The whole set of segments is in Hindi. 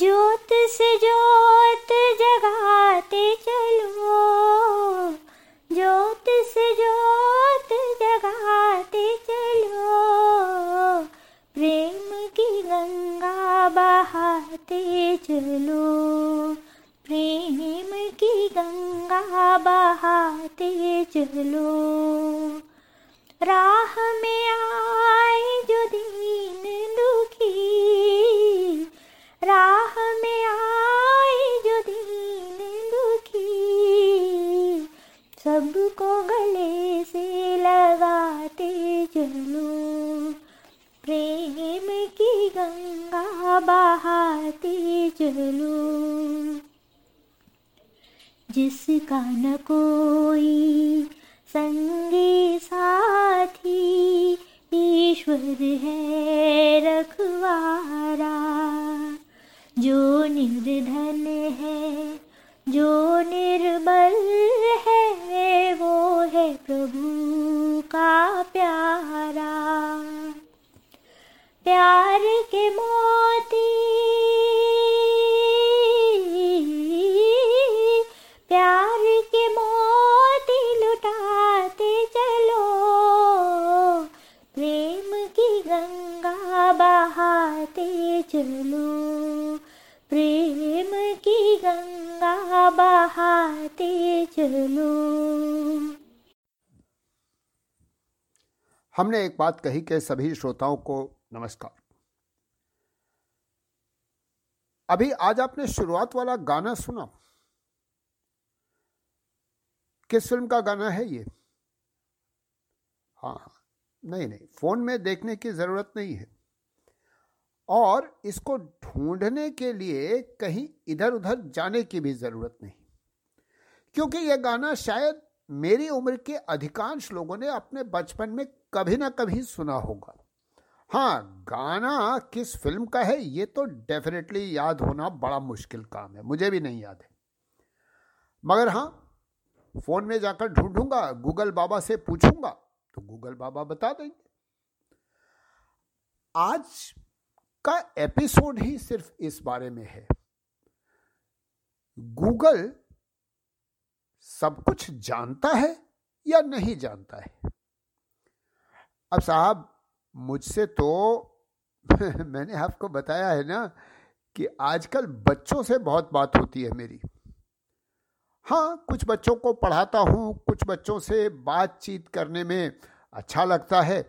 ज्योत से ज्योत निर्धन है, जो निर्बल है, वो है प्रभु का प्यारा। प्यार के मोती, प्यार के मोती लुटाते चलो। प्रेम की गंगा बहाते चलो। बहाते हमने एक बात कही के सभी श्रोताओं को नमस्कार। अभी आज आपने शुरुआत वाला गाना सुना। किस फ़िल्म का गाना है ये? हाँ हाँ नहीं नहीं, फ़ोन में देखने की ज़रूरत नहीं है। और इसको ढूँढने के लिए कहीं इधर उधर जाने की भी ज़रूरत नहीं। क्योंकि यह गाना शायद मेरी उम्र के अधिकांश लोगों ने अपने बचपन में कभी ना कभी सुना होगा। हाँ गाना किस फ़िल्म का है, ये तो डेफिनेटली याद होना बड़ा मुश्किल काम है, मुझे भी नहीं याद है। मगर हाँ फ़ोन में जाकर ढूंढूँगा, गूगल बाबा से पूछूँगा तो गूगल बाबा बता देंगे। आज का एपिसोड ही सिर्फ़ इस बारे में है। गूगल सब कुछ जानता है या नहीं जानता है? अब साहब, मुझसे तो मैंने आपको बताया है ना कि आजकल बच्चों से बहुत बात होती है मेरी। हाँ कुछ बच्चों को पढ़ाता हूँ, कुछ बच्चों से बातचीत करने में अच्छा लगता है।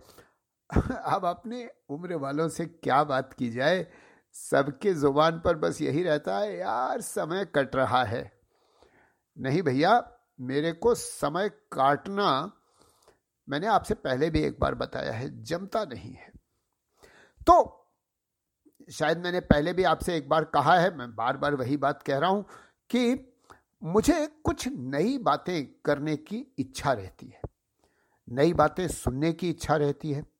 अब अपने उम्र वालों से क्या बात की जाए? सबके ज़ुबान पर बस यही रहता है, यार, समय कट रहा है। नहीं भैया, मेरे को समय काटना मैंने आपसे पहले भी एक बार बताया है, जमता नहीं है। तो शायद मैंने पहले भी आपसे एक बार कहा है, मैं बार बार वही बात कह रहा हूँ कि मुझे कुछ नई बातें करने की इच्छा रहती है। नई बातें सुनने की इच्छा रहती है।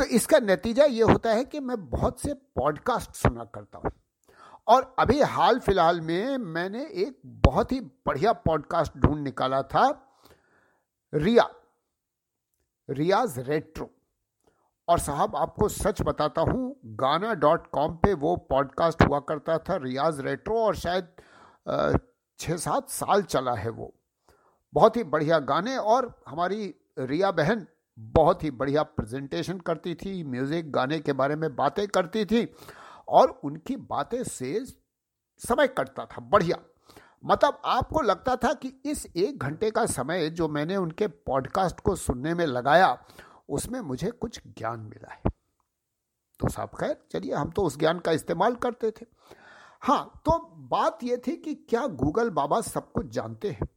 तो इसका नतीजा ये होता है कि मैं बहुत से पॉडकास्ट सुना करता हूँ। और अभी हाल फ़िलहाल में मैंने एक बहुत ही बढ़िया पॉडकास्ट ढूंढ निकाला था, रिया, रियाज रेट्रो। और साहब, आपको सच बताता हूँ, गाना डॉट कॉम पर वो पॉडकास्ट हुआ करता था, रियाज रेट्रो, और शायद छः सात साल चला है वो। बहुत ही बढ़िया गाने, और हमारी रिया बहन बहुत ही बढ़िया प्रेजेंटेशन करती थी म्यूज़िक गाने के बारे में बातें करती थी और उनकी बातें से समय कटता था, बढ़िया। मतलब आपको लगता था कि इस एक घंटे का समय जो मैंने उनके पॉडकास्ट को सुनने में लगाया, उसमें मुझे कुछ ज्ञान मिला है। तो साहब खैर, चलिए हम तो उस ज्ञान का इस्तेमाल करते थे। हाँ तो बात यह थी कि क्या गूगल बाबा सब कुछ जानते हैं?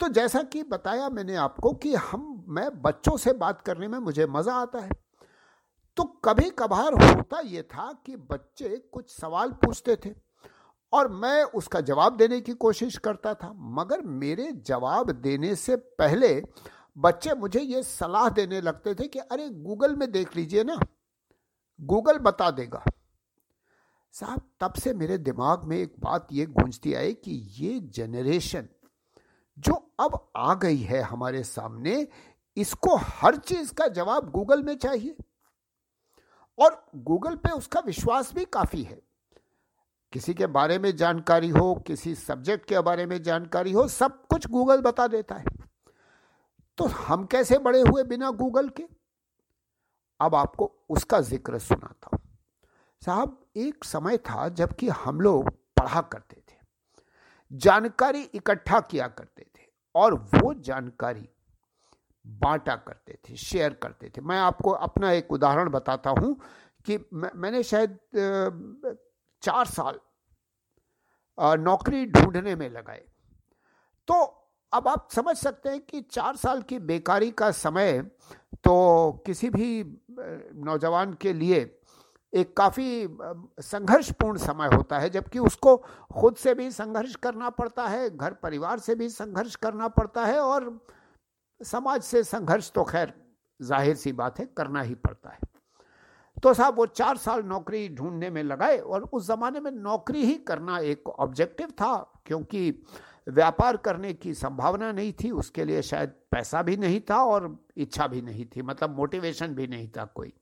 तो जैसा कि बताया मैंने आपको कि हम, मैं बच्चों से बात करने में मुझे मज़ा आता है। तो कभी कभार होता यह था कि बच्चे कुछ सवाल पूछते थे और मैं उसका जवाब देने की कोशिश करता था, मगर मेरे जवाब देने से पहले बच्चे मुझे ये सलाह देने लगते थे कि, अरे, गूगल में देख लीजिए ना, गूगल बता देगा। साहब, तब से मेरे दिमाग में एक बात ये गूंजती आई कि ये जनरेशन जो अब आ गई है हमारे सामने, इसको हर चीज़ का जवाब गूगल में चाहिए। और गूगल पे उसका विश्वास भी काफ़ी है। किसी के बारे में जानकारी हो, किसी सब्जेक्ट के बारे में जानकारी हो, सब कुछ गूगल बता देता है। तो हम कैसे बड़े हुए बिना गूगल के? अब आपको उसका ज़िक्र सुनाता हूँ। साहब, एक समय था जबकि हम लोग पढ़ा करते जानकारी इकट्ठा किया करते थे और वो जानकारी बांटा करते थे शेयर करते थे। मैं आपको अपना एक उदाहरण बताता हूँ कि मैंने शायद चार साल नौकरी ढूँढने में लगाए। तो अब आप समझ सकते हैं कि चार साल की बेकारी का समय तो किसी भी नौजवान के लिए एक काफ़ी संघर्षपूर्ण समय होता है, जबकि उसको खुद से भी संघर्ष करना पड़ता है, घर परिवार से भी संघर्ष करना पड़ता है और समाज से संघर्ष तो खैर ज़ाहिर सी बात है, करना ही पड़ता है। तो साहब वो चार साल नौकरी ढूँढने में लगाए और उस जमाने में नौकरी ही करना एक ऑब्जेक्टिव था, क्योंकि व्यापार करने की संभावना नहीं थी, उसके लिए शायद पैसा भी नहीं था और इच्छा भी नहीं थी मतलब मोटिवेशन भी नहीं था कोई।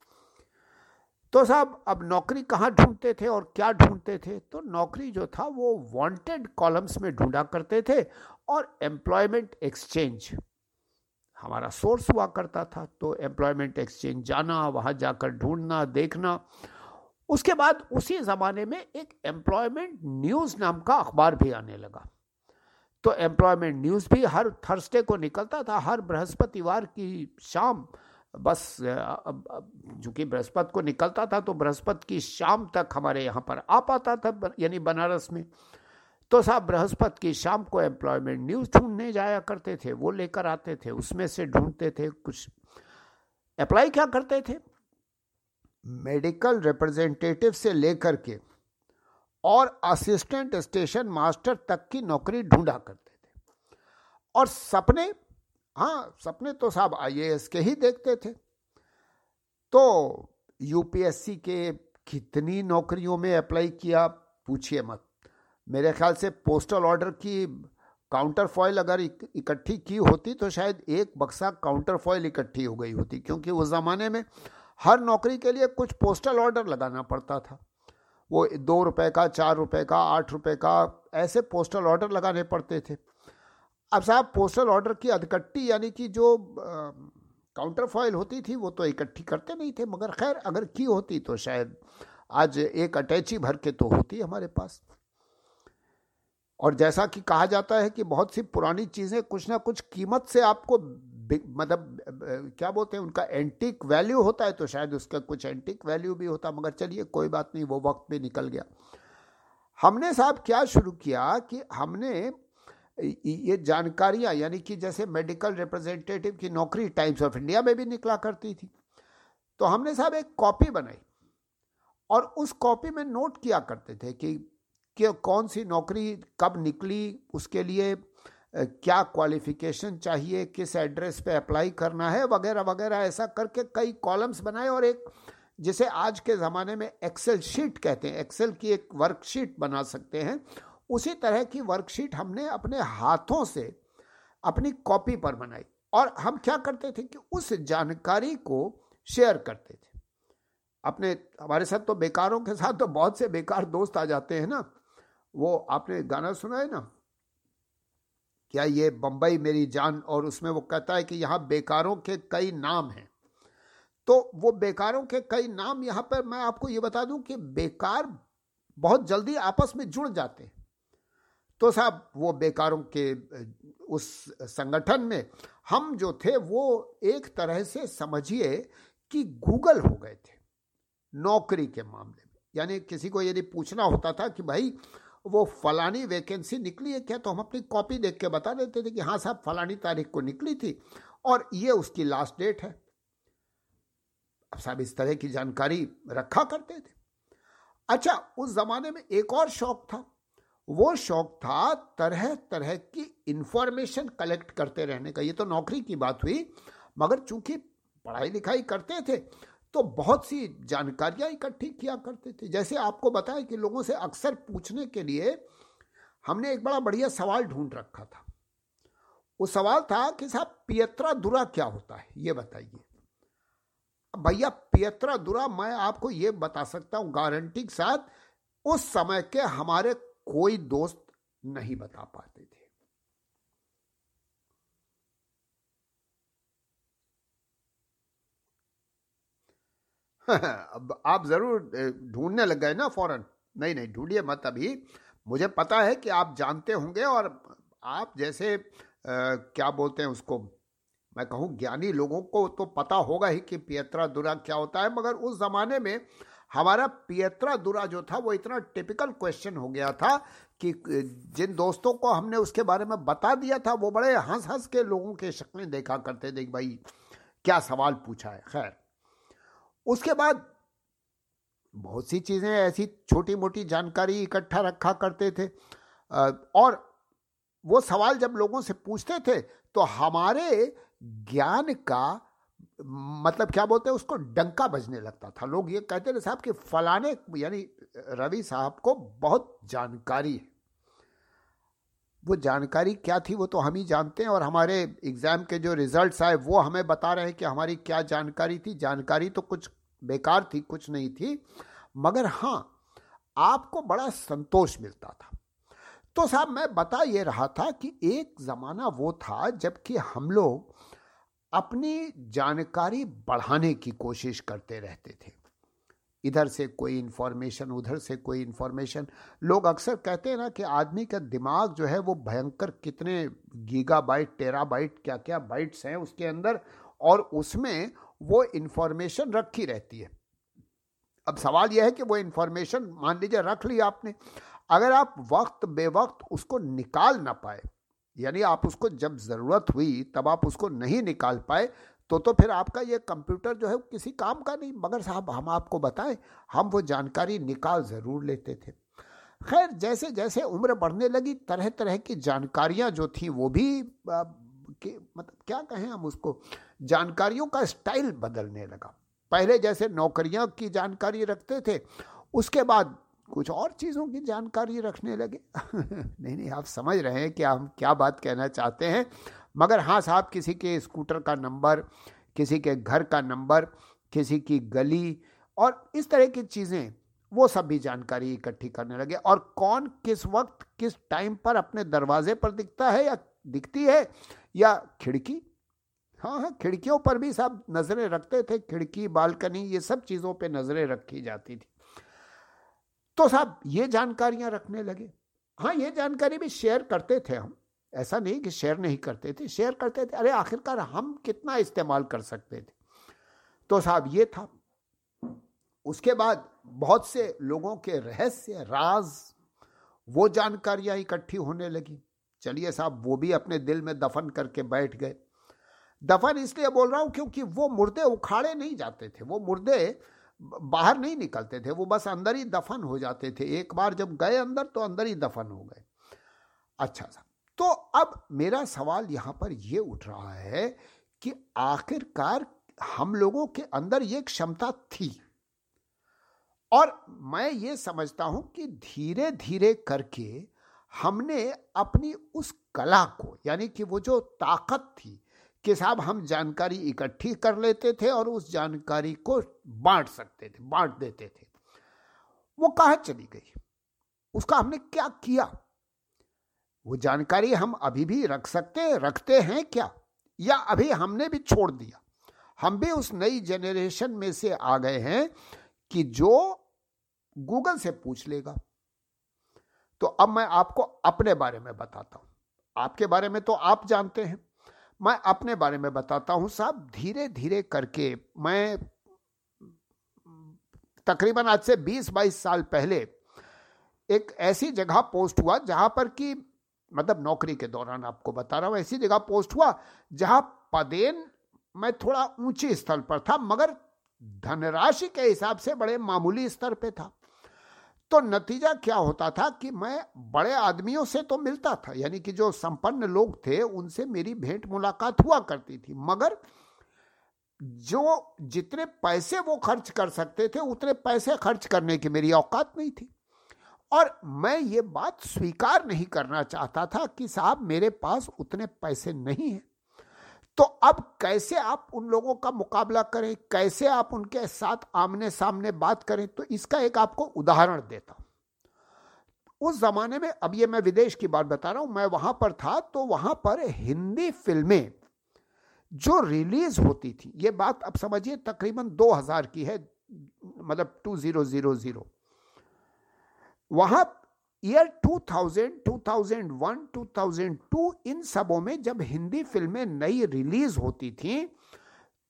तो साहब, अब नौकरी कहाँ ढूंढते थे और क्या ढूंढते थे? तो नौकरी जो था वो वांटेड कॉलम्स में ढूंढा करते थे और एम्प्लॉयमेंट एक्सचेंज हमारा सोर्स हुआ करता था। तो एम्प्लॉयमेंट एक्सचेंज जाना, वहाँ जाकर ढूंढना, देखना। उसके बाद उसी ज़माने में एक एम्प्लॉयमेंट न्यूज़ नाम का अखबार भी आने लगा। तो एम्प्लॉयमेंट न्यूज़ भी हर थर्सडे को निकलता था, हर बृहस्पतिवार की शाम बस चूँकि बृहस्पति को निकलता था तो बृहस्पति की शाम तक हमारे यहाँ पर आ पाता था यानी बनारस में। तो साहब, बृहस्पति की शाम को एम्प्लॉयमेंट न्यूज़ ढूँढने जाया करते थे, वो लेकर आते थे, उसमें से ढूंढते थे कुछ। अप्लाई क्या करते थे? मेडिकल रिप्रेजेंटेटिव से लेकर के और असिस्टेंट स्टेशन मास्टर तक की नौकरी ढूंढा करते थे। और सपने हाँ सपने तो साहब आईएएस के ही देखते थे। तो यूपीएससी के कितनी नौकरियों में अप्लाई किया, पूछिए मत। मेरे ख्याल से पोस्टल ऑर्डर की काउंटर फॉइल अगर इकट्ठी की होती तो शायद एक बक्सा काउंटर फॉइल इकट्ठी हो गई होती, क्योंकि उस ज़माने में हर नौकरी के लिए कुछ पोस्टल ऑर्डर लगाना पड़ता था। वो दो रुपए का, चार रुपए का, आठ रुपए का ऐसे पोस्टल ऑर्डर लगाने पड़ते थे। अब साहब पोस्टल ऑर्डर की अधकट्टी यानी कि जो काउंटर फॉइल होती थी, वो तो इकट्ठी करते नहीं थे। मगर खैर, अगर की होती तो शायद आज एक अटैची भर के तो होती हमारे पास। और जैसा कि कहा जाता है कि बहुत सी पुरानी चीज़ें कुछ ना कुछ कीमत से आपको मतलब क्या बोलते हैं, उनका एंटिक वैल्यू होता है तो शायद उसका कुछ एंटिक वैल्यू भी होता। मगर चलिए, कोई बात नहीं, वो वक्त भी निकल गया। हमने साहब, क्या शुरू किया कि हमने ये जानकारियाँ यानी कि जैसे मेडिकल रिप्रेजेंटेटिव की नौकरी टाइम्स ऑफ़ इंडिया में भी निकला करती थी। तो हमने साहब एक कॉपी बनाई और उस कॉपी में नोट किया करते थे कि, कौन सी नौकरी कब निकली उसके लिए क्या क्वालिफिकेशन चाहिए किस एड्रेस पे अप्लाई करना है वगैरह वगैरह ऐसा करके कई कॉलम्स बनाए और एक जिसे आज के ज़माने में एक्सेल शीट कहते हैं। एक्सेल की एक वर्कशीट बना सकते हैं उसी तरह की वर्कशीट हमने अपने हाथों से अपनी कॉपी पर बनाई। और हम क्या करते थे कि उस जानकारी को शेयर करते थे। अपने, हमारे साथ तो बेकारों के साथ तो बहुत से बेकार दोस्त आ जाते हैं ना। वो आपने गाना सुना है ना? क्या ये बम्बई मेरी जान? और उसमें वो कहता है कि यहाँ बेकारों के कई नाम हैं। तो वो बेकारों के कई नाम यहाँ पर मैं आपको ये बता दूँ कि बेकार बहुत जल्दी आपस में जुड़ जाते हैं। तो साहब, वो बेकारों के, उस संगठन में हम जो थे, वो एक तरह से समझिए कि गूगल हो गए थे नौकरी के मामले में। यानी किसी को यदि पूछना होता था कि भाई, वो फलानी वैकेंसी निकली है क्या तो हम अपनी कॉपी देख के बता देते थे कि हाँ साहब, फलानी तारीख को निकली थी और ये उसकी लास्ट डेट है। अब साहब, इस तरह की जानकारी रखा करते थे। अच्छा उस जमाने में एक और शौक था। वो शौक था तरह तरह की इंफॉर्मेशन कलेक्ट करते रहने का। ये तो नौकरी की बात हुई, मगर चूँकि पढ़ाई लिखाई करते थे तो बहुत सी जानकारियाँ इकट्ठी किया करते थे। जैसे आपको बताया कि लोगों से अक्सर पूछने के लिए हमने एक बड़ा बढ़िया सवाल ढूंढ रखा था। वो सवाल था कि साहब, पियत्रा दुरा क्या होता है? ये बताइए। भैया, पियत्रा दुरा मैं आपको ये बता सकता हूँ, गारंटी के साथ, उस समय के हमारे कोई दोस्त नहीं बता पाते थे। अब आप ज़रूर ढूँढने लग गए ना फ़ौरन। नहीं नहीं ढूंढिए मत अभी। मुझे पता है कि आप जानते होंगे और आप जैसे आ, क्या बोलते हैं उसको मैं कहूँ ज्ञानी लोगों को तो पता होगा ही कि पियत्रा दुरा क्या होता है मगर उस जमाने में हमारा पियत्रा दुरा जो था, वो इतना टिपिकल क्वेश्चन हो गया था कि, जिन दोस्तों को हमने उसके बारे में बता दिया था, वो बड़े हंस हंस के लोगों के शक्लें देखा करते थे भाई, क्या सवाल पूछा है? खैर, उसके बाद बहुत सी चीज़ें ऐसी छोटी मोटी जानकारी इकट्ठा रखा करते थे। और वो सवाल जब लोगों से पूछते थे तो हमारे ज्ञान का मतलब क्या बोलते हैं, उसको डंका बजने लगता था। लोग ये कहते थे, साहब कि फलाने, यानी रवि साहब को बहुत जानकारी है। वो जानकारी क्या थी, वो तो हम ही जानते हैं और हमारे एग्ज़ाम के जो रिजल्ट्स आए, वो हमें बता रहे हैं कि हमारी क्या जानकारी थी। जानकारी तो कुछ बेकार थी, कुछ नहीं थी, मगर हाँ आपको बड़ा संतोष मिलता था। तो साहब, मैं बता ये रहा था कि एक ज़माना वो था, जबकि हम लोग अपनी जानकारी बढ़ाने की कोशिश करते रहते थे। इधर से कोई इन्फॉर्मेशन उधर से कोई इन्फॉर्मेशन लोग अक्सर कहते हैं ना कि आदमी का दिमाग जो है वो भयंकर कितने गीगा बाइट टेरा बाइट क्या क्या बाइट्स हैं उसके अंदर और उसमें वो इन्फॉर्मेशन रखी रहती है। अब सवाल यह है कि वो इन्फॉर्मेशन मान लीजिए रख ली आपने। अगर आप वक्त, बेवक्त उसको निकाल ना पाए यानी आप उसको जब ज़रूरत हुई, तब आप उसको नहीं निकाल पाए तो तो फिर आपका ये कंप्यूटर जो है किसी काम का नहीं, मगर साहब हम आपको बताएँ, हम वो जानकारी निकाल ज़रूर लेते थे। खैर जैसे जैसे उम्र बढ़ने लगी तरह तरह की जानकारियाँ जो थी, वो भी कि मतलब क्या कहें हम उसको, जानकारियों का स्टाइल बदलने लगा। पहले जैसे नौकरियों की जानकारी रखते थे, उसके बाद कुछ और चीज़ों की जानकारी रखने लगे। नहीं नहीं, आप समझ रहे हैं कि हम क्या बात कहना चाहते हैं। मगर हाँ साहब, किसी के स्कूटर का नंबर, किसी के घर का नंबर, किसी की गली और इस तरह की चीज़ें, वो सब भी जानकारी इकट्ठी करने लगे। और कौन किस वक्त, किस टाइम पर अपने दरवाजे पर दिखता है या दिखती है या खिड़की? हाँ हाँ खिड़कियों पर भी सब नज़रें रखते थे। खिड़की, बालकनी, ये सब चीज़ों पे नज़रें रखी जाती थी। तो साहब, ये जानकारियाँ रखने लगे। हाँ ये जानकारी भी शेयर करते थे हम। ऐसा नहीं कि शेयर नहीं करते थे, शेयर करते थे। अरे, आखिरकार हम कितना इस्तेमाल कर सकते थे? तो साहब, ये था। उसके बाद बहुत से लोगों के रहस्य, राज, वो जानकारियाँ इकट्ठी होने लगी। चलिए साहब, वो भी अपने दिल में दफन करके बैठ गए। दफन इसलिए बोल रहा हूँ क्योंकि वो मुर्दे उखाड़े नहीं जाते थे। वो मुर्दे बाहर नहीं निकलते थे, वो बस अंदर ही दफन हो जाते थे। एक बार जब गए अंदर तो अंदर ही दफन हो गए। अच्छा सा। तो अब मेरा सवाल यहाँ पर यह उठ रहा है कि आखिरकार हम लोगों के अंदर ये क्षमता थी। और मैं ये समझता हूँ कि धीरे धीरे करके हमने अपनी उस कला को, यानी कि वो जो ताकत थी कि साहब हम जानकारी इकट्ठी कर लेते थे और उस जानकारी को बांट सकते थे, बांट देते थे। वो कहा चली गई? उसका हमने क्या किया? वो जानकारी हम अभी भी रख सकते, रखते हैं क्या? या अभी हमने भी छोड़ दिया? हम भी उस नई जनरेशन में से आ गए हैं कि जो गूगल से पूछ लेगा। तो अब मैं आपको अपने बारे में बताता हूँ। आपके बारे में तो आप जानते हैं। मैं अपने बारे में बताता हूँ साहब धीरे धीरे करके मैं तकरीबन आज से 20-22 साल पहले एक ऐसी जगह पोस्ट हुआ जहाँ पर कि मतलब नौकरी के दौरान आपको बता रहा हूँ, ऐसी जगह पोस्ट हुआ जहाँ पदेन मैं थोड़ा ऊँचे स्तर पर था, मगर धनराशि के हिसाब से बड़े मामूली स्तर पे था। तो नतीजा क्या होता था कि मैं बड़े आदमियों से तो मिलता था, यानी कि जो संपन्न लोग थे, उनसे मेरी भेंट मुलाकात हुआ करती थी। मगर जो जितने पैसे वो खर्च कर सकते थे, उतने पैसे खर्च करने की मेरी औकात नहीं थी। और मैं ये बात स्वीकार नहीं करना चाहता था कि साहब मेरे पास उतने पैसे नहीं हैं। तो अब कैसे आप उन लोगों का मुकाबला करें? कैसे आप उनके साथ आमने सामने बात करें? तो इसका एक आपको उदाहरण देता हूँ। उस जमाने में, अब ये मैं विदेश की बात बता रहा हूँ, मैं वहाँ पर था तो वहाँ पर हिंदी फ़िल्में जो रिलीज़ होती थी, ये बात अब समझिए, तकरीबन 2000 की है मतलब 2000 वहाँ ईयर 2000, 2001, 2002 इन सबों में जब हिंदी फ़िल्में नई रिलीज़ होती थी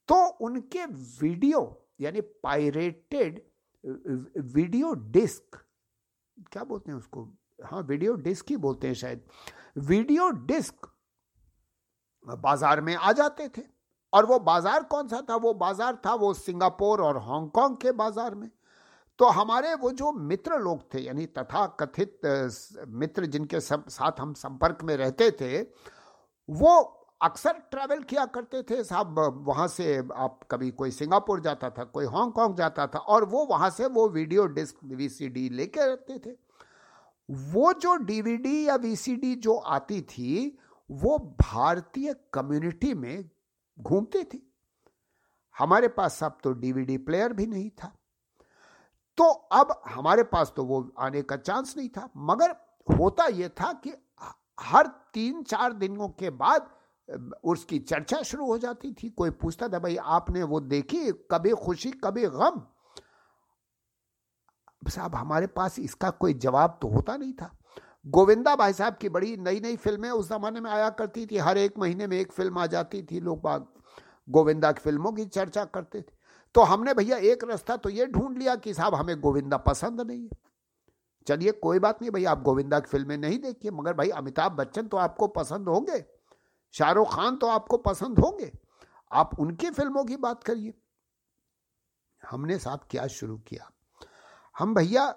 तो उनके वीडियो यानी पायरेटेड वीडियो डिस्क क्या बोलते हैं उसको? हाँ वीडियो डिस्क ही बोलते हैं शायद। वीडियो डिस्क बाज़ार में आ जाते थे। और वो बाज़ार कौन सा था? वो बाज़ार था वो सिंगापुर और हांगकांग के बाज़ार में। तो हमारे वो जो मित्र लोग थे, यानी तथा कथित मित्र जिनके साथ हम संपर्क में रहते थे, वो अक्सर ट्रैवल किया करते थे। साहब वहाँ से आप कभी कोई सिंगापुर जाता था, कोई हांगकांग जाता था, और वो वहाँ से वो वीडियो डिस्क वीसीडी लेके रहते थे। वो जो डीवीडी या वीसीडी जो आती थी, वो भारतीय कम्युनिटी में घूमती थी। हमारे पास अब तो डीवीडी प्लेयर भी नहीं था। तो अब हमारे पास तो वो आने का चांस नहीं था। मगर होता यह था कि हर तीन चार दिनों के बाद उसकी चर्चा शुरू हो जाती थी। कोई पूछता था, भाई, आपने वो देखी? कभी खुशी, कभी गम? साहब, हमारे पास इसका कोई जवाब तो होता नहीं था। गोविंदा भाई साहब की बड़ी नई नई फ़िल्में उस जमाने में आया करती थी। हर एक महीने में एक फ़िल्म आ जाती थी। लोग गोविंदा की फ़िल्मों की चर्चा करते थे। तो हमने भैया एक रास्ता तो ये ढूंढ लिया कि साहब हमें गोविंदा पसंद नहीं है। चलिए, कोई बात नहीं भैया, आप गोविंदा की फ़िल्में नहीं देखिए, मगर भाई अमिताभ बच्चन तो आपको पसंद होंगे, शाहरुख खान तो आपको पसंद होंगे। आप उनकी फ़िल्मों की बात करिए। हमने साहब क्या शुरू किया? हम भैया,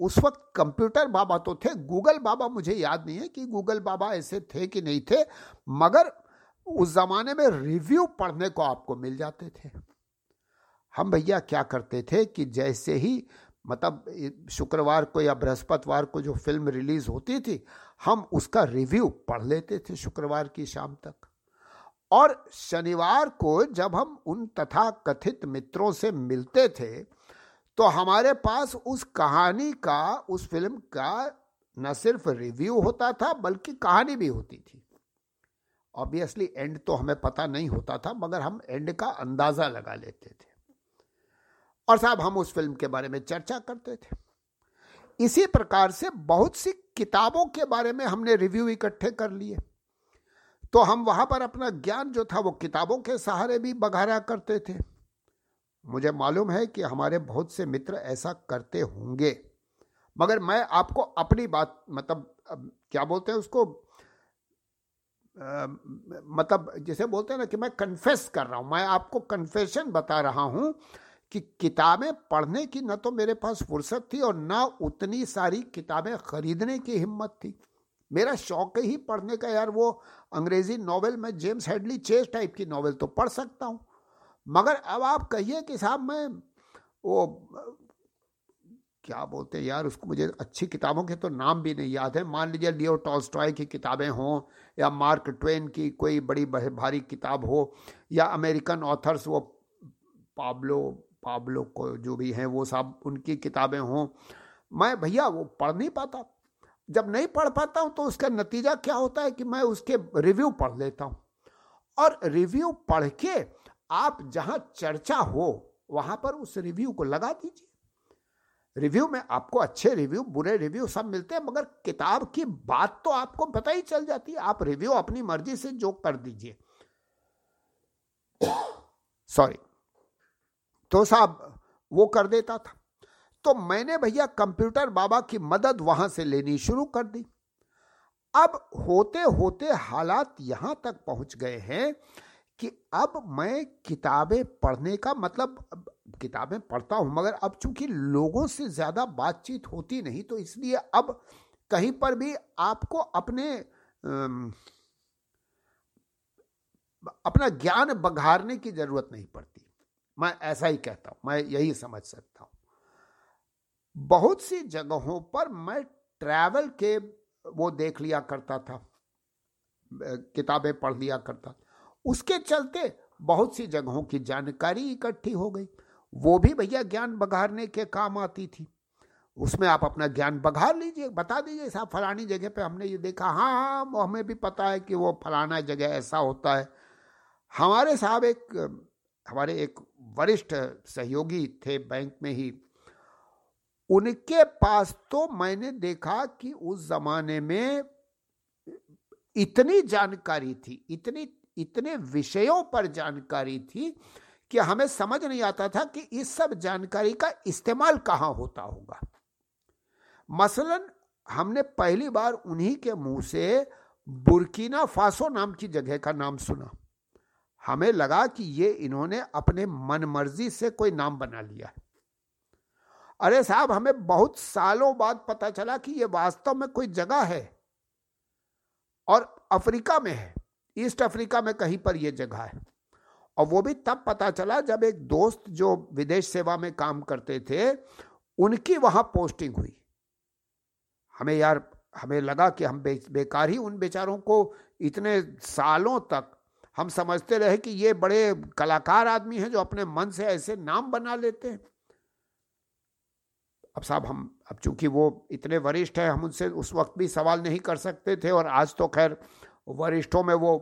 उस वक्त कंप्यूटर बाबा तो थे, गूगल बाबा, मुझे याद नहीं है कि गूगल बाबा ऐसे थे कि नहीं थे, मगर उस जमाने में रिव्यू पढ़ने को आपको मिल जाते थे। हम भैया क्या करते थे कि जैसे ही मतलब शुक्रवार को या बृहस्पतिवार को जो फ़िल्म रिलीज़ होती थी, हम उसका रिव्यू पढ़ लेते थे शुक्रवार की शाम तक। और शनिवार को जब हम उन तथा कथित मित्रों से मिलते थे तो हमारे पास उस कहानी का, उस फ़िल्म का न सिर्फ़ रिव्यू होता था, बल्कि कहानी भी होती थी। ऑब्वियसली एंड तो हमें पता नहीं होता था, मगर हम एंड का अंदाज़ा लगा लेते थे। और साहब हम उस फ़िल्म के बारे में चर्चा करते थे। इसी प्रकार से बहुत सी किताबों के बारे में हमने रिव्यू इकट्ठे कर लिए। तो हम वहाँ पर अपना ज्ञान जो था वो किताबों के सहारे भी बघारा करते थे। मुझे मालूम है कि हमारे बहुत से मित्र ऐसा करते होंगे। मगर मैं आपको अपनी बात मतलब क्या बोलते हैं उसको? आ, मतलब जिसे बोलते हैं ना कि मैं कन्फेस कर रहा हूँ। मैं आपको कन्फेशन बता रहा हूँ कि किताबें पढ़ने की न तो मेरे पास फुर्सत थी और ना उतनी सारी किताबें खरीदने की हिम्मत थी। मेरा शौक ही पढ़ने का यार वो अंग्रेज़ी नॉवेल में जेम्स हेडली चेस टाइप की नॉवेल तो पढ़ सकता हूँ। मगर अब आप कहिए कि साहब मैं वो, क्या बोलते हैं यार, उसको मुझे अच्छी किताबों के तो नाम भी नहीं याद है। मान लीजिए लियो टॉल्स्टॉय की किताबें हों या मार्क ट्वेन की कोई बड़ी भारी किताब हो या अमेरिकन ऑथर्स वो पाब्लो पाब्लो को जो भी हैं, वो सब उनकी किताबें हों। मैं भैया वो पढ़ नहीं पाता। जब नहीं पढ़ पाता हूँ तो उसका नतीजा क्या होता है कि मैं उसके रिव्यू पढ़ लेता हूँ। और रिव्यू पढ़ के आप जहाँ चर्चा हो, वहाँ पर उस रिव्यू को लगा दीजिए। रिव्यू में आपको अच्छे रिव्यू, बुरे रिव्यू सब मिलते हैं, मगर किताब की बात तो आपको पता ही चल जाती है। आप रिव्यू अपनी मर्ज़ी से जो कर दीजिए। सॉरी। तो साहब, वो कर देता था। तो मैंने भैया कंप्यूटर बाबा की मदद वहाँ से लेनी शुरू कर दी। अब होते होते हालात यहाँ तक पहुँच गए हैं कि अब मैं किताबें पढ़ने का मतलब किताबें पढ़ता हूँ, मगर अब चूँकि लोगों से ज़्यादा बातचीत होती नहीं तो इसलिए अब कहीं पर भी आपको अपने अपना ज्ञान बघारने की ज़रूरत नहीं पड़ती। मैं ऐसा ही कहता हूँ, मैं यही समझ सकता हूँ। बहुत सी जगहों पर मैं ट्रैवल के वो देख लिया करता था किताबें पढ़ लिया करता उसके चलते बहुत सी जगहों की जानकारी इकट्ठी हो गई। वो भी भैया ज्ञान बघारने के काम आती थी। उसमें आप अपना ज्ञान बघार लीजिए, बता दीजिए, साहब, फलानी जगह पे हमने ये देखा। हाँ हाँ हमें भी पता है कि वो फलाना जगह ऐसा होता है। हमारे साहब एक हमारे एक वरिष्ठ सहयोगी थे बैंक में ही, उनके पास तो मैंने देखा कि उस जमाने में इतनी जानकारी थी, इतनी, इतने विषयों पर जानकारी थी कि हमें समझ नहीं आता था कि इस सब जानकारी का इस्तेमाल कहाँ होता होगा। मसलन, हमने पहली बार उन्हीं के मुँह से बुरकीना फासो नाम की जगह का नाम सुना। हमें लगा कि ये इन्होंने अपने मन मर्ज़ी से कोई नाम बना लिया है। अरे साहब हमें बहुत सालों बाद पता चला कि ये वास्तव में कोई जगह है और अफ्रीका में है ईस्ट अफ्रीका में कहीं पर यह जगह है। और वो भी तब पता चला जब एक दोस्त जो विदेश सेवा में काम करते थे उनकी वहाँ पोस्टिंग हुई। हमें यार हमें लगा कि हम बे, बेकार ही उन बेचारों को इतने सालों तक हम समझते रहे कि ये बड़े कलाकार आदमी हैं जो अपने मन से ऐसे नाम बना लेते हैं। अब साहब हम, अब चूँकि वो इतने वरिष्ठ हैं, हम उनसे उस वक्त भी सवाल नहीं कर सकते थे और आज तो खैर वरिष्ठों में वो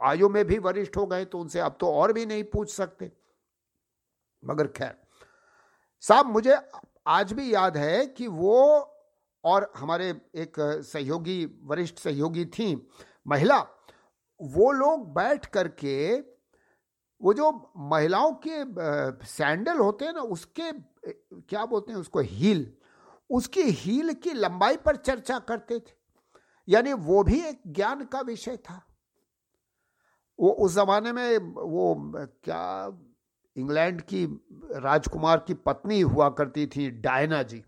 आयु में भी वरिष्ठ हो गए तो उनसे अब तो और भी नहीं पूछ सकते। मगर खैर, साहब मुझे आज भी याद है कि वो और हमारे एक सहयोगी, वरिष्ठ सहयोगी थी, महिला वो लोग बैठ करके, वो जो महिलाओं के सैंडल होते हैं ना, उसके क्या बोलते हैं उसको, हील, उसकी हील की लंबाई पर चर्चा करते थे। यानी वो भी एक ज्ञान का विषय था। वो उस जमाने में वो क्या, इंग्लैंड की राजकुमार की पत्नी हुआ करती थी, डायना जी।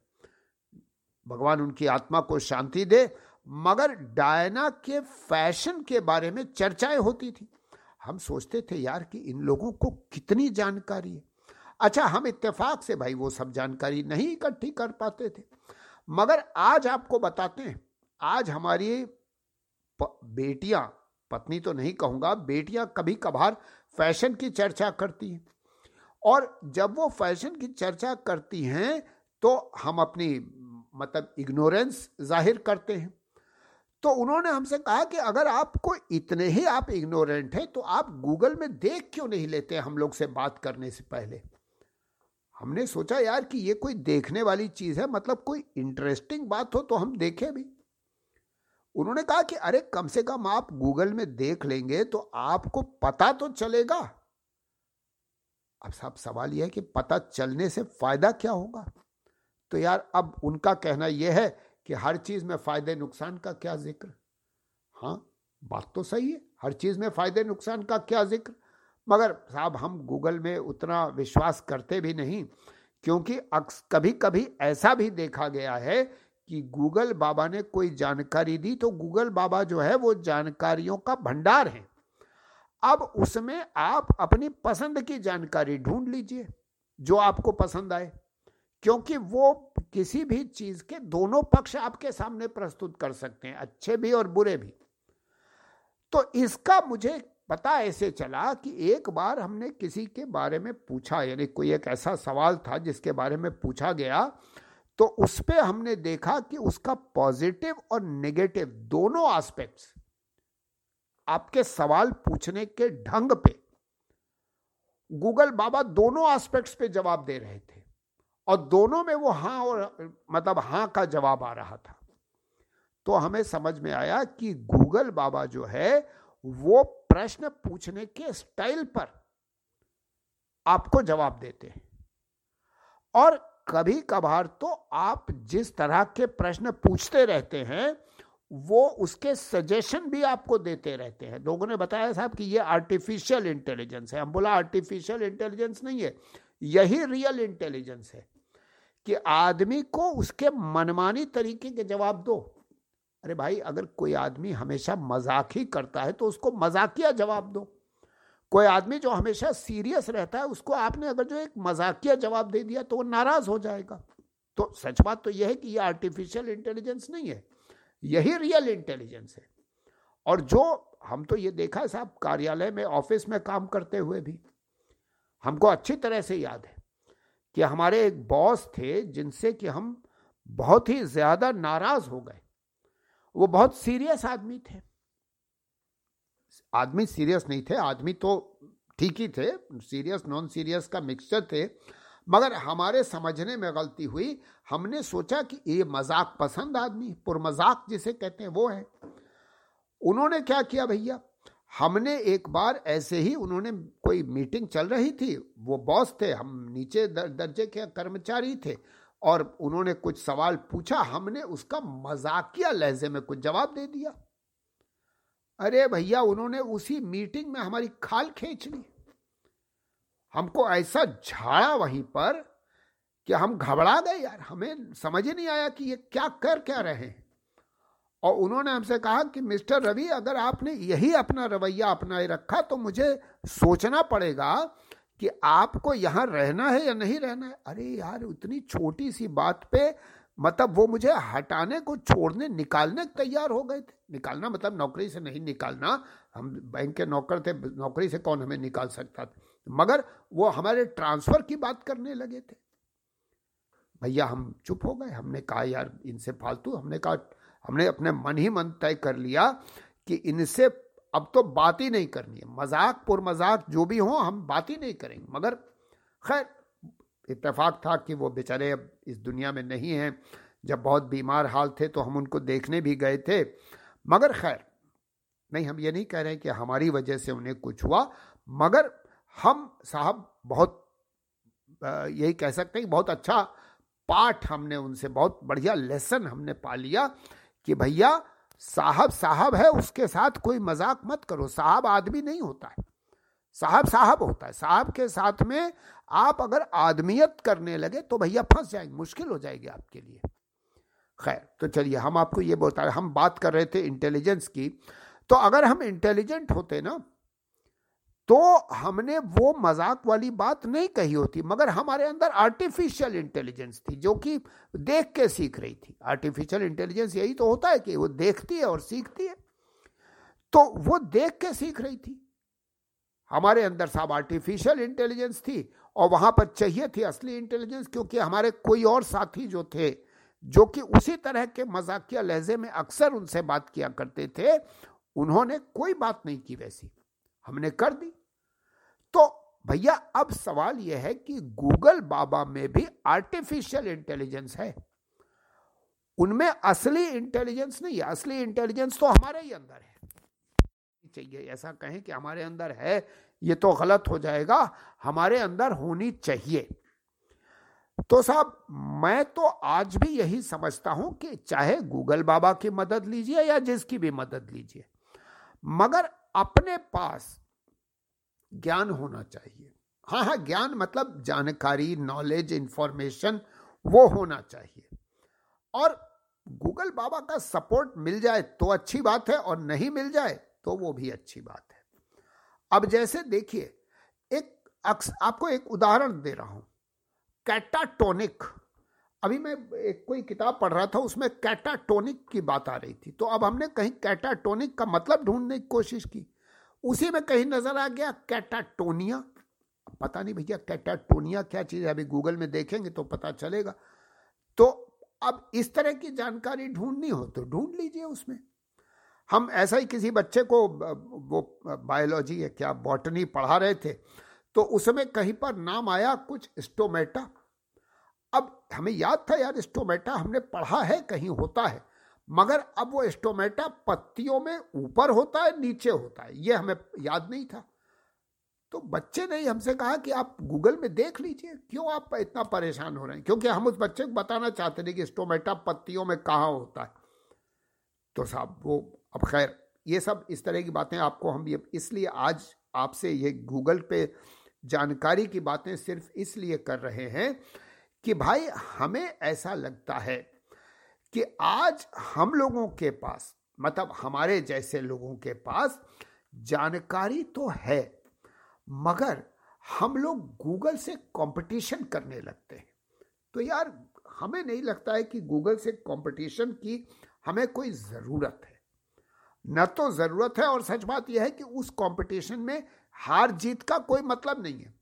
भगवान उनकी आत्मा को शांति दे मगर डायना के फ़ैशन के बारे में चर्चाएँ होती थी। हम सोचते थे यार कि इन लोगों को कितनी जानकारी है। अच्छा हम इत्तेफाक से भाई वो सब जानकारी नहीं इकट्ठी कर पाते थे। मगर आज आपको बताते हैं, आज हमारी बेटियाँ, पत्नी तो नहीं कहूँगा, बेटियाँ कभी कभार फ़ैशन की चर्चा करती हैं। और जब वो फ़ैशन की चर्चा करती हैं तो हम अपनी मतलब इग्नोरेंस ज़ाहिर करते हैं। तो उन्होंने हमसे कहा कि अगर आपको इतने ही आप इग्नोरेंट हैं तो आप गूगल में देख क्यों नहीं लेते हम लोग से बात करने से पहले? हमने सोचा यार कि ये कोई देखने वाली चीज़ है मतलब कोई इंटरेस्टिंग बात हो तो हम देखें भी। उन्होंने कहा कि अरे कम से कम आप गूगल में देख लेंगे तो आपको पता तो चलेगा। अब साहब सवाल यह है कि पता चलने से फ़ायदा क्या होगा? तो यार अब उनका कहना यह है कि हर चीज़ में फ़ायदे नुकसान का क्या ज़िक्र? हाँ बात तो सही है, हर चीज़ में फ़ायदे नुकसान का क्या ज़िक्र? मगर साहब, हम गूगल में उतना विश्वास करते भी नहीं, क्योंकि अक्स कभी कभी ऐसा भी देखा गया है कि गूगल बाबा ने कोई जानकारी दी तो गूगल बाबा जो है वो जानकारियों का भंडार है। अब उसमें आप अपनी पसंद की जानकारी ढूंढ लीजिए, जो आपको पसंद आए। क्योंकि वो किसी भी चीज़ के दोनों पक्ष आपके सामने प्रस्तुत कर सकते हैं, अच्छे भी और बुरे भी। तो इसका मुझे पता ऐसे चला कि एक बार हमने किसी के बारे में पूछा, यानी कोई एक ऐसा सवाल था जिसके बारे में पूछा गया तो उस पर हमने देखा कि उसका पॉजिटिव और नेगेटिव दोनों एस्पेक्ट्स आपके सवाल पूछने के ढंग पे, गूगल बाबा दोनों एस्पेक्ट्स पे जवाब दे रहे थे। और दोनों में वो हाँ और मतलब हाँ का जवाब आ रहा था। तो हमें समझ में आया कि गूगल बाबा जो है, वो प्रश्न पूछने के स्टाइल पर आपको जवाब देते हैं। और कभी कभार तो आप जिस तरह के प्रश्न पूछते रहते हैं, वो उसके सजेशन भी आपको देते रहते हैं। लोगों ने बताया साहब कि ये आर्टिफिशियल इंटेलिजेंस है। हम बोला आर्टिफिशियल इंटेलिजेंस नहीं है, यही रियल इंटेलिजेंस है। कि आदमी को उसके मनमानी तरीके के जवाब दो। अरे भाई, अगर कोई आदमी हमेशा मज़ाक ही करता है तो उसको मजाकिया जवाब दो। कोई आदमी जो हमेशा सीरियस रहता है, उसको आपने अगर जो एक मजाकिया जवाब दे दिया तो वो नाराज़ हो जाएगा। तो सच बात तो यह है कि ये आर्टिफिशियल इंटेलिजेंस नहीं है, यही रियल इंटेलिजेंस है। और जो हम तो ये देखा है, साहब, कार्यालय में ऑफ़िस में काम करते हुए भी, हमको अच्छी तरह से याद है। कि हमारे एक बॉस थे जिनसे कि हम बहुत ही ज़्यादा नाराज़ हो गए। वो बहुत सीरियस आदमी थे। आदमी सीरियस नहीं थे, आदमी तो ठीक ही थे, सीरियस नॉन सीरियस का मिक्सचर थे, मगर हमारे समझने में गलती हुई। हमने सोचा कि ये मज़ाक पसंद आदमी, पुरमजाक जिसे कहते हैं वो है। उन्होंने क्या किया भैया? हमने एक बार ऐसे ही उन्होंने कोई मीटिंग चल रही थी वो बॉस थे हम नीचे दर, दर्जे के कर्मचारी थे और उन्होंने कुछ सवाल पूछा हमने उसका मजाकिया लहजे में कुछ जवाब दे दिया। अरे भैया उन्होंने उसी मीटिंग में हमारी खाल खींच ली। हमको ऐसा झाड़ा वहीं पर कि हम घबरा गए यार हमें समझ ही नहीं आया कि ये क्या कर क्या रहे हैं। और उन्होंने हमसे कहा कि, मिस्टर रवि, अगर आपने यही अपना रवैया अपनाए रखा तो मुझे सोचना पड़ेगा कि आपको यहाँ रहना है या नहीं रहना है. अरे यार, इतनी छोटी सी बात पे मतलब वो मुझे हटाने को, छोड़ने, निकालने तैयार हो गए थे। निकालना मतलब नौकरी से नहीं निकालना। हम बैंक के नौकर थे, नौकरी से कौन हमें निकाल सकता था? मगर वो हमारे ट्रांसफ़र की बात करने लगे थे। भैया, हम चुप हो गए। हमने कहा, यार, इनसे फालतू। हमने कहा हमने अपने मन ही मन तय कर लिया कि इनसे अब तो बात ही नहीं करनी है। मज़ाक पुर मज़ाक जो भी हो, हम बात ही नहीं करेंगे। मगर खैर, इत्तेफाक था कि वो बेचारे अब इस दुनिया में नहीं हैं। जब बहुत बीमार हाल थे तो हम उनको देखने भी गए थे। मगर खैर, नहीं, हम ये नहीं कह रहे कि हमारी वजह से उन्हें कुछ हुआ। मगर हम साहब बहुत यही कह सकते हैं बहुत अच्छा पाठ हमने उनसे, बहुत बढ़िया लेसन हमने पा लिया। कि भैया, साहब साहब है, उसके साथ कोई मज़ाक मत करो। साहब आदमी नहीं होता है। साहब साहब होता है। साहब के साथ में आप अगर आदमियत करने लगे तो भैया फंस जाएँगे, मुश्किल हो जाएगी आपके लिए। खैर तो चलिए, हम आपको ये बोलता है, हम बात कर रहे थे इंटेलिजेंस की। तो अगर हम इंटेलिजेंट होते ना तो हमने वो मज़ाक वाली बात नहीं कही होती, मगर हमारे अंदर आर्टिफिशियल इंटेलिजेंस थी, जो कि देख के सीख रही थी। आर्टिफिशियल इंटेलिजेंस यही तो होता है कि वो देखती है और सीखती है। तो वो देख के सीख रही थी। हमारे अंदर साहब आर्टिफिशियल इंटेलिजेंस थी और वहाँ पर चाहिए थी असली इंटेलिजेंस क्योंकि हमारे कोई और साथी जो थे, जो कि उसी तरह के मजाकिया लहजे में अक्सर उनसे बात किया करते थे, उन्होंने कोई बात नहीं की वैसी। हमने कर दी। तो भैया, अब सवाल यह है कि गूगल बाबा में भी आर्टिफिशियल इंटेलिजेंस है। उनमें असली इंटेलिजेंस नहीं है असली इंटेलिजेंस तो हमारे ही अंदर है। चाहिए, ऐसा कहें कि हमारे अंदर है, ये तो गलत हो जाएगा, हमारे अंदर होनी चाहिए। तो साहब, मैं तो आज भी यही समझता हूँ कि चाहे गूगल बाबा की मदद लीजिए या जिसकी भी मदद लीजिए, मगर अपने पास ज्ञान होना चाहिए। हाँ हाँ ज्ञान मतलब जानकारी नॉलेज इंफॉर्मेशन वो होना चाहिए। और गूगल बाबा का सपोर्ट मिल जाए तो अच्छी बात है और नहीं मिल जाए तो वो भी अच्छी बात है। अब जैसे देखिए, एक आपको एक उदाहरण दे रहा हूँ। कैटाटोनिक अभी मैं एक कोई किताब पढ़ रहा था, उसमें कैटाटोनिक की बात आ रही थी। तो अब हमने कहीं कैटाटोनिक का मतलब ढूँढने की कोशिश की। उसी में कहीं नज़र आ गया, कैटाटोनिया। पता नहीं भैया, कैटाटोनिया क्या चीज़ है? अभी गूगल में देखेंगे तो पता चलेगा। तो अब इस तरह की जानकारी ढूंढनी हो तो ढूंढ लीजिए उसमें। हम ऐसा ही किसी बच्चे को, वो बायोलॉजी है क्या, बॉटनी पढ़ा रहे थे तो उसमें कहीं पर नाम आया कुछ, स्टोमेटा। अब हमें याद था यार, स्टोमेटा हमने पढ़ा है, कहीं होता है। मगर अब वो स्टोमेटा पत्तियों में ऊपर होता है, नीचे होता है। ये हमें याद नहीं था। तो बच्चे ने हमसे कहा कि आप गूगल में देख लीजिए, क्यों आप इतना परेशान हो रहे हैं? क्योंकि हम उस बच्चे को बताना चाहते थे कि स्टोमेटा पत्तियों में कहाँ होता है। तो साहब, वो, अब खैर, ये सब इस तरह की बातें आपको हम ये, इसलिए आज आपसे ये गूगल पे जानकारी की बातें सिर्फ़ इसलिए कर रहे हैं कि भाई, हमें ऐसा लगता है कि आज हम लोगों के पास मतलब हमारे जैसे लोगों के पास जानकारी तो है, मगर हम लोग गूगल से कंपटीशन करने लगते हैं। तो यार, हमें नहीं लगता है कि गूगल से कंपटीशन की हमें कोई ज़रूरत है। न तो ज़रूरत है, और सच बात यह है कि उस कंपटीशन में हार जीत का कोई मतलब नहीं है।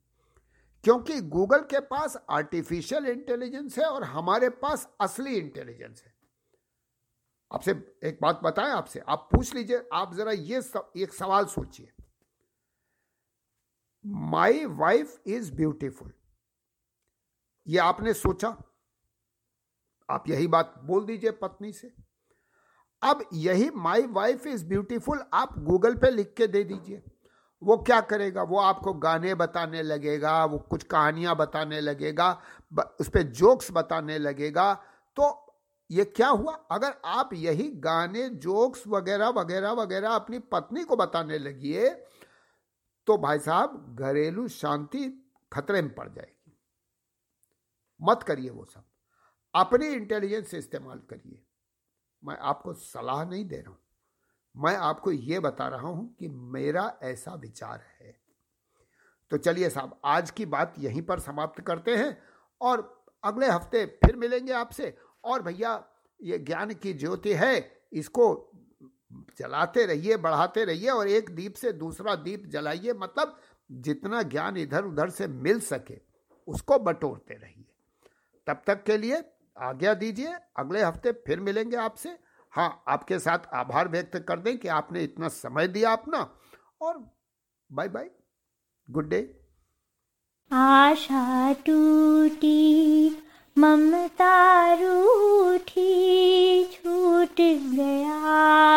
क्योंकि गूगल के पास आर्टिफिशियल इंटेलिजेंस है और हमारे पास असली इंटेलिजेंस है। आपसे एक बात बताएँ आपसे। आप पूछ लीजिए आप जरा ये सब, एक सवाल सोचिए। माई वाइफ इज़ ब्यूटीफुल ये आपने सोचा? आप यही बात बोल दीजिए पत्नी से। अब यही माई वाइफ इज़ ब्यूटीफुल आप गूगल पे लिख के दे दीजिए। वो क्या करेगा? वो आपको गाने बताने लगेगा वो कुछ कहानियाँ बताने लगेगा उस पर जोक्स बताने लगेगा। तो ये क्या हुआ? अगर आप यही गाने, जोक्स वगैरह वगैरह वगैरह अपनी पत्नी को बताने लगिए तो भाई साहब, घरेलू शांति खतरे में पड़ जाएगी। मत करिए वो सब। अपनी इंटेलिजेंस से इस्तेमाल करिए। मैं आपको सलाह नहीं दे रहा हूँ। मैं आपको यह बता रहा हूँ कि मेरा ऐसा विचार है। तो चलिए साहब, आज की बात यहीं पर समाप्त करते हैं और अगले हफ़्ते फिर मिलेंगे आपसे। और भैया, ये ज्ञान की ज्योति है, इसको जलाते रहिए, बढ़ाते रहिए और एक दीप से दूसरा दीप जलाइए मतलब जितना ज्ञान इधर उधर से मिल सके, उसको बटोरते रहिए। तब तक के लिए आज्ञा दीजिए, अगले हफ़्ते फिर मिलेंगे आपसे। हाँ आपके साथ आभार व्यक्त कर दें कि आपने इतना समय दिया अपना, और बाय बाय गुड डे आशा टूटी ममता रूठी छूट गया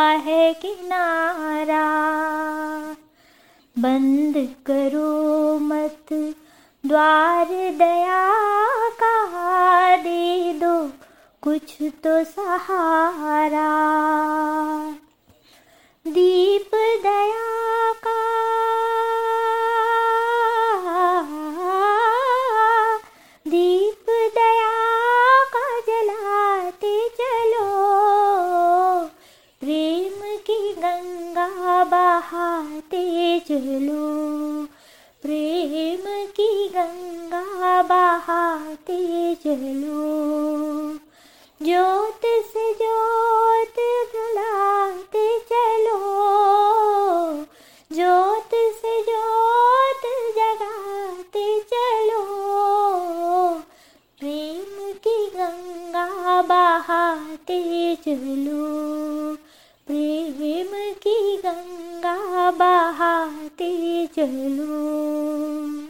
है किनारा। बंद करो मत, द्वार दया का दे दो, कुछ तो सहारा। दीप दया का चलो। प्रेम की गंगा बहाते चलो। ज्योत से ज्योत जलाते चलो। ज्योत से ज्योत जगाते चलो। प्रेम की गंगा बहाते चलो। प्रेम की गंगा बहाते चलो।